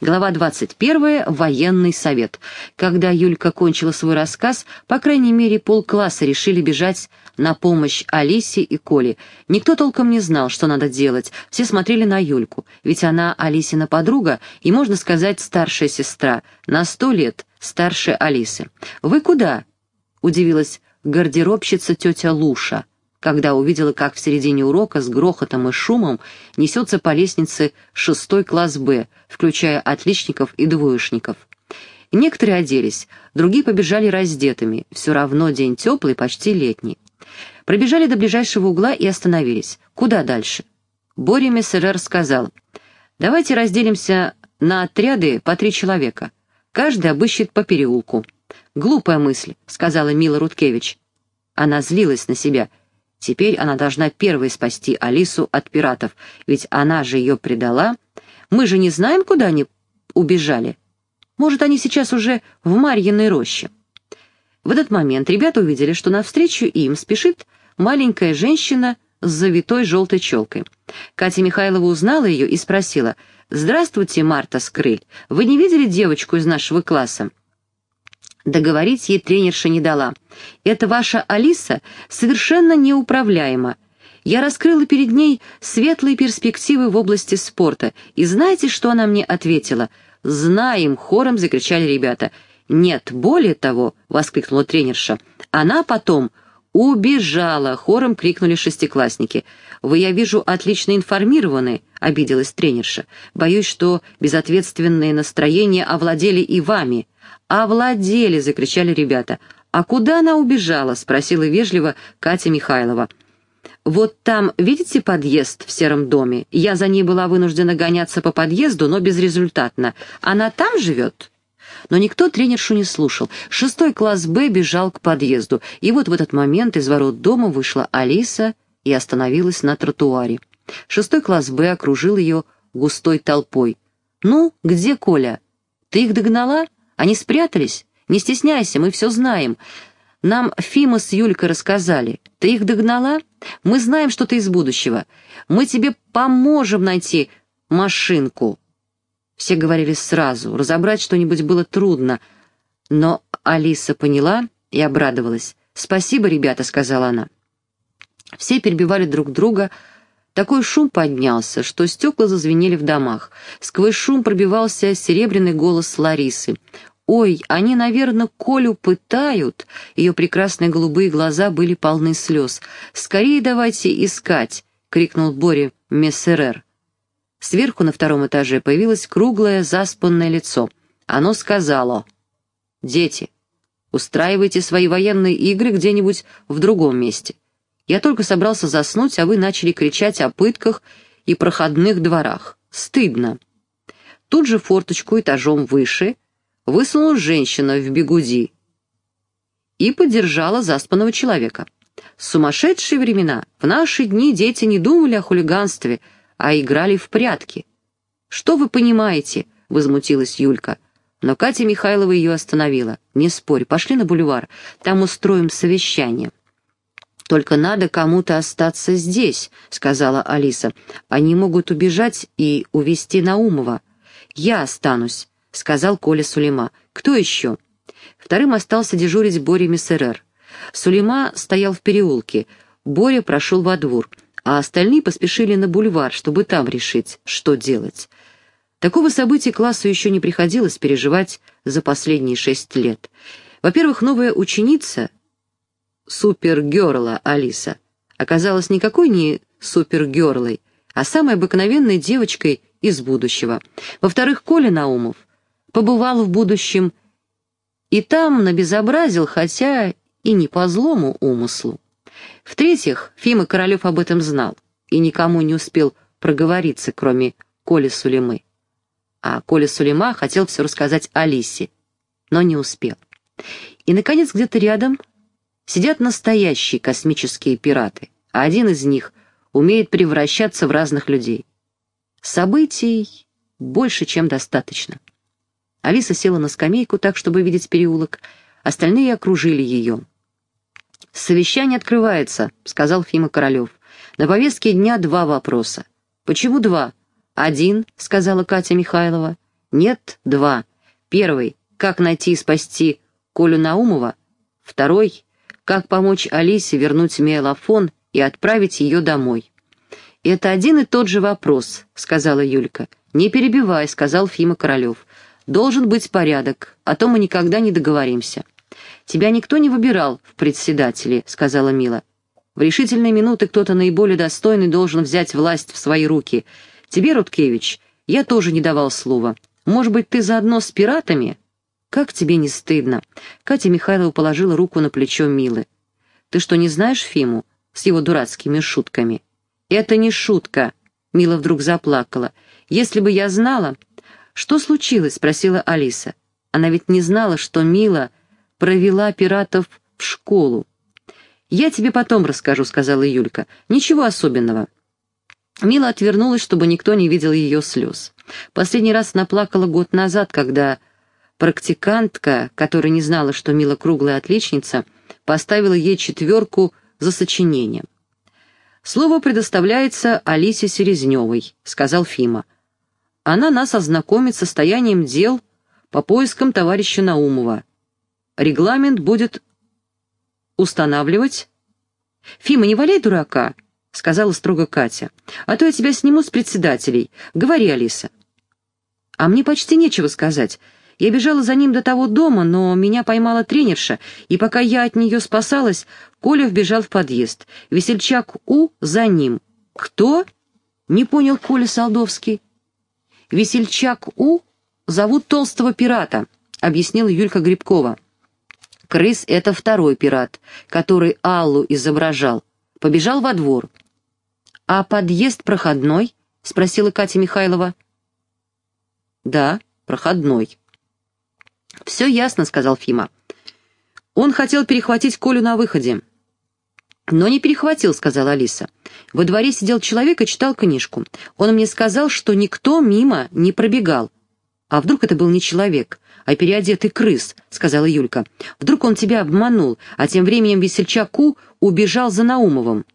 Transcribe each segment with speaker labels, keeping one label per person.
Speaker 1: Глава 21. Военный совет. Когда Юлька кончила свой рассказ, по крайней мере, полкласса решили бежать на помощь Алисе и Коле. Никто толком не знал, что надо делать. Все смотрели на Юльку, ведь она Алисина подруга и, можно сказать, старшая сестра, на сто лет старше Алисы. «Вы куда?» — удивилась гардеробщица тетя Луша когда увидела, как в середине урока с грохотом и шумом несется по лестнице шестой класс «Б», включая отличников и двоечников. Некоторые оделись, другие побежали раздетыми, все равно день теплый, почти летний. Пробежали до ближайшего угла и остановились. Куда дальше? Боря Мессерер сказал, «Давайте разделимся на отряды по три человека. Каждый обыщет по переулку». «Глупая мысль», — сказала Мила Руткевич. Она злилась на себя — Теперь она должна первой спасти Алису от пиратов, ведь она же ее предала. Мы же не знаем, куда они убежали. Может, они сейчас уже в Марьиной роще. В этот момент ребята увидели, что навстречу им спешит маленькая женщина с завитой желтой челкой. Катя Михайлова узнала ее и спросила, «Здравствуйте, Марта Скрыль, вы не видели девочку из нашего класса?» Договорить ей тренерша не дала. «Это ваша Алиса совершенно неуправляема. Я раскрыла перед ней светлые перспективы в области спорта. И знаете, что она мне ответила? «Знаем!» — хором закричали ребята. «Нет, более того!» — воскликнула тренерша. «Она потом убежала!» — хором крикнули шестиклассники. «Вы, я вижу, отлично информированы», — обиделась тренерша. «Боюсь, что безответственные настроения овладели и вами». «Овладели!» — закричали ребята. «А куда она убежала?» — спросила вежливо Катя Михайлова. «Вот там, видите подъезд в сером доме? Я за ней была вынуждена гоняться по подъезду, но безрезультатно. Она там живет?» Но никто тренершу не слушал. Шестой класс «Б» бежал к подъезду, и вот в этот момент из ворот дома вышла Алиса и остановилась на тротуаре. Шестой класс «Б» окружил ее густой толпой. «Ну, где Коля? Ты их догнала?» Они спрятались? Не стесняйся, мы все знаем. Нам Фима с Юлькой рассказали. Ты их догнала? Мы знаем, что ты из будущего. Мы тебе поможем найти машинку». Все говорили сразу, разобрать что-нибудь было трудно. Но Алиса поняла и обрадовалась. «Спасибо, ребята», — сказала она. Все перебивали друг друга, такой шум поднялся, что стекла зазвенели в домах. Сквозь шум пробивался серебряный голос Ларисы. «Ой, они, наверное, Колю пытают!» Ее прекрасные голубые глаза были полны слез. «Скорее давайте искать!» — крикнул Боря Мессерер. Сверху на втором этаже появилось круглое заспанное лицо. Оно сказало «Дети, устраивайте свои военные игры где-нибудь в другом месте. Я только собрался заснуть, а вы начали кричать о пытках и проходных дворах. Стыдно. Тут же форточку этажом выше высунула женщина в бегуди и поддержала заспанного человека. Сумасшедшие времена. В наши дни дети не думали о хулиганстве, а играли в прятки. «Что вы понимаете?» — возмутилась Юлька. Но Катя Михайлова ее остановила. «Не спорь, пошли на бульвар, там устроим совещание». «Только надо кому-то остаться здесь», — сказала Алиса. «Они могут убежать и увести Наумова». «Я останусь», — сказал Коля Сулейма. «Кто еще?» Вторым остался дежурить Боря Мессерер. Сулейма стоял в переулке. Боря прошел во двор, а остальные поспешили на бульвар, чтобы там решить, что делать. Такого события классу еще не приходилось переживать за последние шесть лет. Во-первых, новая ученица, супергерла Алиса оказалась никакой не супергерлой, а самой обыкновенной девочкой из будущего. Во-вторых, Коля Наумов побывал в будущем и там набезобразил, хотя и не по злому умыслу. В-третьих, Фима Королев об этом знал и никому не успел проговориться, кроме Коли Сулеймы. А Коля Сулейма хотел все рассказать Алисе, но не успел. И, наконец, где-то рядом сидят настоящие космические пираты, а один из них умеет превращаться в разных людей. Событий больше, чем достаточно. Алиса села на скамейку так, чтобы видеть переулок, остальные окружили ее. «Совещание открывается», — сказал Фима Королев. «На повестке дня два вопроса». «Почему два?» «Один», — сказала Катя Михайлова. Нет, два. Первый — как найти и спасти Колю Наумова. Второй — как помочь Алисе вернуть мейлофон и отправить ее домой. «Это один и тот же вопрос», — сказала Юлька. «Не перебивай», — сказал Фима Королев. «Должен быть порядок, а то мы никогда не договоримся». «Тебя никто не выбирал в председатели», — сказала Мила. «В решительные минуты кто-то наиболее достойный должен взять власть в свои руки. Тебе, Рудкевич, я тоже не давал слова. Может быть, ты заодно с пиратами?» «Как тебе не стыдно?» Катя Михайлова положила руку на плечо Милы. «Ты что, не знаешь Фиму с его дурацкими шутками?» «Это не шутка», — Мила вдруг заплакала. «Если бы я знала...» «Что случилось?» — спросила Алиса. Она ведь не знала, что Мила провела пиратов в школу. «Я тебе потом расскажу», — сказала Юлька. «Ничего особенного». Мила отвернулась, чтобы никто не видел ее слез. Последний раз наплакала год назад, когда практикантка, которая не знала, что Мила круглая отличница, поставила ей четверку за сочинение. «Слово предоставляется Алисе Селезневой», — сказал Фима. «Она нас ознакомит с состоянием дел по поискам товарища Наумова. Регламент будет устанавливать...» «Фима, не валяй дурака», — сказала строго Катя. «А то я тебя сниму с председателей. Говори, Алиса». «А мне почти нечего сказать. Я бежала за ним до того дома, но меня поймала тренерша, и пока я от нее спасалась, Коля вбежал в подъезд. Весельчак У за ним. «Кто?» — не понял Коля Солдовский. «Весельчак У зовут толстого пирата», — объяснила Юлька Грибкова. «Крыс — это второй пират, который Аллу изображал. Побежал во двор». «А подъезд проходной?» — спросила Катя Михайлова. «Да, проходной», «Все ясно», — сказал Фима. «Он хотел перехватить Колю на выходе». «Но не перехватил», — сказала Алиса. «Во дворе сидел человек и читал книжку. Он мне сказал, что никто мимо не пробегал». «А вдруг это был не человек, а переодетый крыс?» — сказала Юлька. «Вдруг он тебя обманул, а тем временем весельчаку убежал за Наумовым?»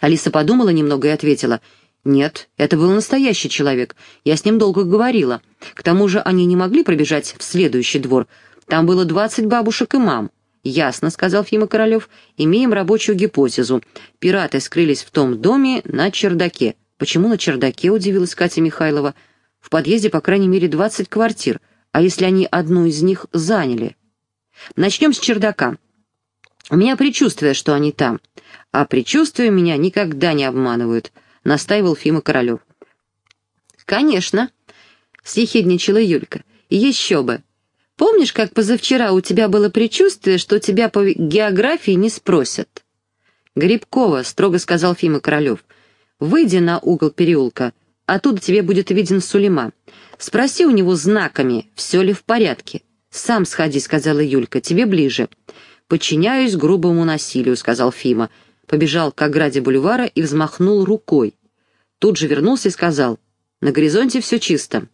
Speaker 1: Алиса подумала немного и ответила. «Нет, это был настоящий человек. Я с ним долго говорила. К тому же они не могли пробежать в следующий двор. Там было двадцать бабушек и мам». «Ясно», — сказал Фима Королев. «Имеем рабочую гипотезу. Пираты скрылись в том доме на чердаке». «Почему на чердаке?» — удивилась Катя Михайлова. «В подъезде, по крайней мере, двадцать квартир. А если они одну из них заняли?» «Начнем с чердака. У меня предчувствие, что они там. А предчувствия меня никогда не обманывают» настаивал Фима Королев. «Конечно», — съехидничала Юлька. «Еще бы. Помнишь, как позавчера у тебя было предчувствие, что тебя по географии не спросят?» «Грибкова», — строго сказал Фима Королев, — «выйди на угол переулка, оттуда тебе будет виден Сулейма. Спроси у него знаками, все ли в порядке». «Сам сходи», — сказала Юлька, — «тебе ближе». «Подчиняюсь грубому насилию», — сказал Фима, — побежал к ограде бульвара и взмахнул рукой. Тут же вернулся и сказал, «На горизонте все чисто».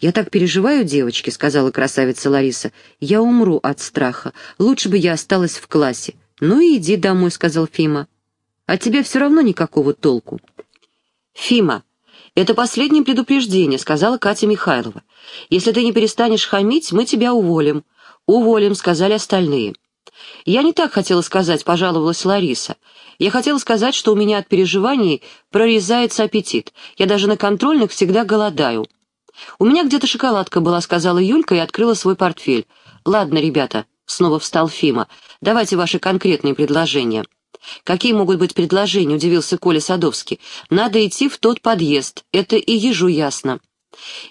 Speaker 1: «Я так переживаю, девочки», — сказала красавица Лариса. «Я умру от страха. Лучше бы я осталась в классе». «Ну и иди домой», — сказал Фима. «От тебя все равно никакого толку». «Фима, это последнее предупреждение», — сказала Катя Михайлова. «Если ты не перестанешь хамить, мы тебя уволим». «Уволим», — сказали остальные. «Я не так хотела сказать», — пожаловалась Лариса. «Я хотела сказать, что у меня от переживаний прорезается аппетит. Я даже на контрольных всегда голодаю». «У меня где-то шоколадка была», — сказала Юлька и открыла свой портфель. «Ладно, ребята», — снова встал Фима, — «давайте ваши конкретные предложения». «Какие могут быть предложения?» — удивился Коля Садовский. «Надо идти в тот подъезд. Это и ежу ясно».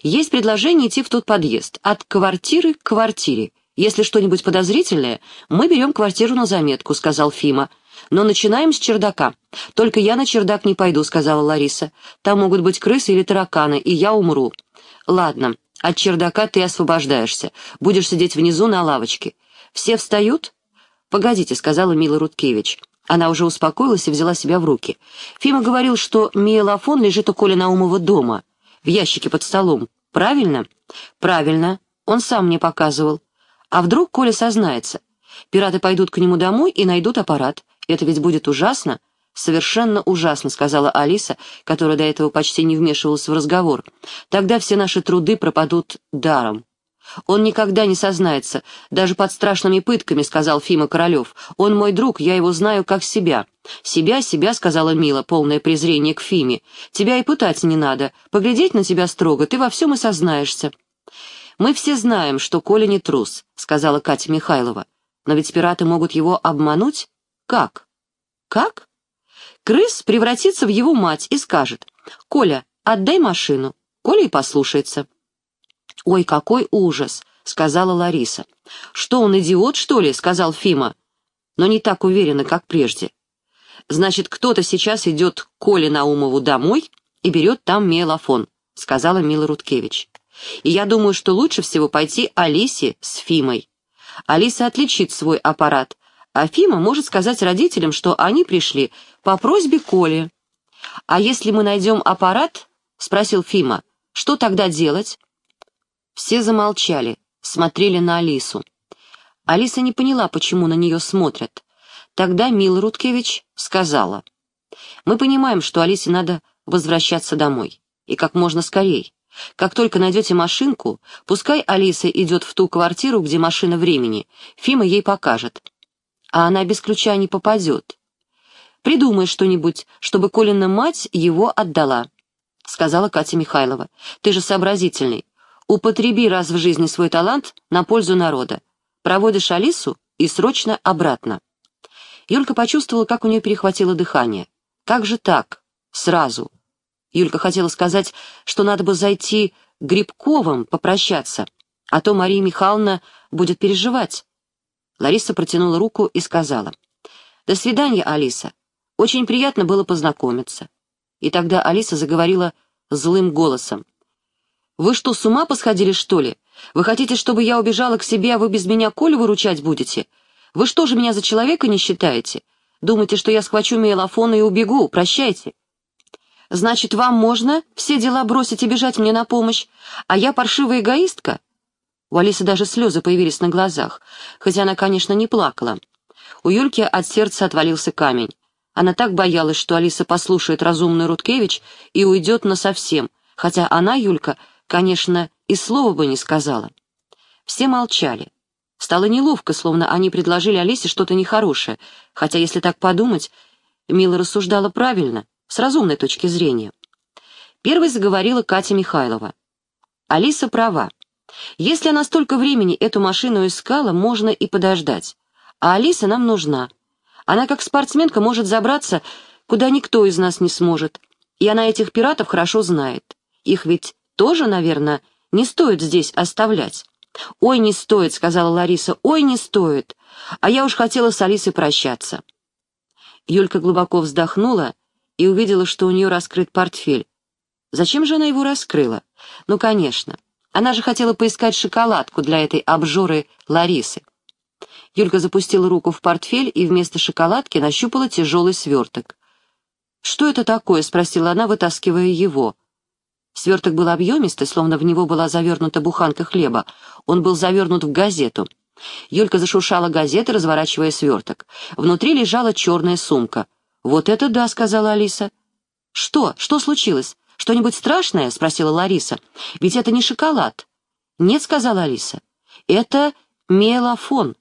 Speaker 1: «Есть предложение идти в тот подъезд. От квартиры к квартире. «Если что-нибудь подозрительное, мы берем квартиру на заметку», — сказал Фима. «Но начинаем с чердака. Только я на чердак не пойду», — сказала Лариса. «Там могут быть крысы или тараканы, и я умру». «Ладно, от чердака ты освобождаешься. Будешь сидеть внизу на лавочке. Все встают?» «Погодите», — сказала Мила Рудкевич. Она уже успокоилась и взяла себя в руки. Фима говорил, что миелофон лежит у Коли Наумова дома, в ящике под столом. Правильно? Правильно. Он сам мне показывал. А вдруг Коля сознается? Пираты пойдут к нему домой и найдут аппарат. Это ведь будет ужасно. «Совершенно ужасно», — сказала Алиса, которая до этого почти не вмешивалась в разговор. «Тогда все наши труды пропадут даром». «Он никогда не сознается, даже под страшными пытками», — сказал Фима Королев. «Он мой друг, я его знаю как себя». «Себя, себя», — сказала Мила, полное презрение к Фиме. «Тебя и пытать не надо. Поглядеть на тебя строго, ты во всем и сознаешься». «Мы все знаем, что Коля не трус», — сказала Катя Михайлова. «Но ведь пираты могут его обмануть? Как?» «Как?» Крыс превратится в его мать и скажет, «Коля, отдай машину». Коля и послушается. «Ой, какой ужас!» — сказала Лариса. «Что, он идиот, что ли?» — сказал Фима. Но не так уверенно, как прежде. «Значит, кто-то сейчас идет к Коле Наумову домой и берет там мелофон», — сказала Мила Руткевич. «И я думаю, что лучше всего пойти Алисе с Фимой. Алиса отличит свой аппарат, а Фима может сказать родителям, что они пришли по просьбе Коли. «А если мы найдем аппарат?» — спросил Фима. «Что тогда делать?» Все замолчали, смотрели на Алису. Алиса не поняла, почему на нее смотрят. Тогда Мила Руткевич сказала. «Мы понимаем, что Алисе надо возвращаться домой. И как можно скорей. Как только найдете машинку, пускай Алиса идет в ту квартиру, где машина времени. Фима ей покажет а она без ключа не попадет. Придумай что-нибудь, чтобы Колина мать его отдала», — сказала Катя Михайлова. «Ты же сообразительный. Употреби раз в жизни свой талант на пользу народа. Проводишь Алису и срочно обратно». Юлька почувствовала, как у нее перехватило дыхание. «Как же так? Сразу?» Юлька хотела сказать, что надо бы зайти к Грибковым попрощаться, а то Мария Михайловна будет переживать. Лариса протянула руку и сказала. «До свидания, Алиса. Очень приятно было познакомиться». И тогда Алиса заговорила злым голосом. «Вы что, с ума посходили, что ли? Вы хотите, чтобы я убежала к себе, а вы без меня Колю выручать будете? Вы что же меня за человека не считаете? Думаете, что я схвачу мейлофон и убегу? Прощайте». «Значит, вам можно все дела бросить и бежать мне на помощь, а я паршивая эгоистка? У Алисы даже слезы появились на глазах, хотя она, конечно, не плакала. У Юльки от сердца отвалился камень. Она так боялась, что Алиса послушает разумную Руткевич и уйдет насовсем, хотя она, Юлька, конечно, и слова бы не сказала. Все молчали. Стало неловко, словно они предложили Алисе что-то нехорошее, хотя, если так подумать, Мила рассуждала правильно, с разумной точки зрения. Первой заговорила Катя Михайлова. Алиса права. Если она столько времени эту машину искала, можно и подождать. А Алиса нам нужна. Она как спортсменка может забраться, куда никто из нас не сможет. И она этих пиратов хорошо знает. Их ведь тоже, наверное, не стоит здесь оставлять. «Ой, не стоит», — сказала Лариса, — «ой, не стоит». А я уж хотела с Алисой прощаться. Юлька глубоко вздохнула и увидела, что у нее раскрыт портфель. Зачем же она его раскрыла? Ну, конечно. Она же хотела поискать шоколадку для этой обжоры Ларисы. Юлька запустила руку в портфель и вместо шоколадки нащупала тяжелый сверток. «Что это такое?» — спросила она, вытаскивая его. Сверток был объемистый, словно в него была завернута буханка хлеба. Он был завернут в газету. Юлька зашуршала газеты, разворачивая сверток. Внутри лежала черная сумка. «Вот это да!» — сказала Алиса. «Что? Что случилось? «Что-нибудь страшное?» — спросила Лариса. «Ведь это не шоколад». «Нет», — сказала Алиса. «Это мелофон».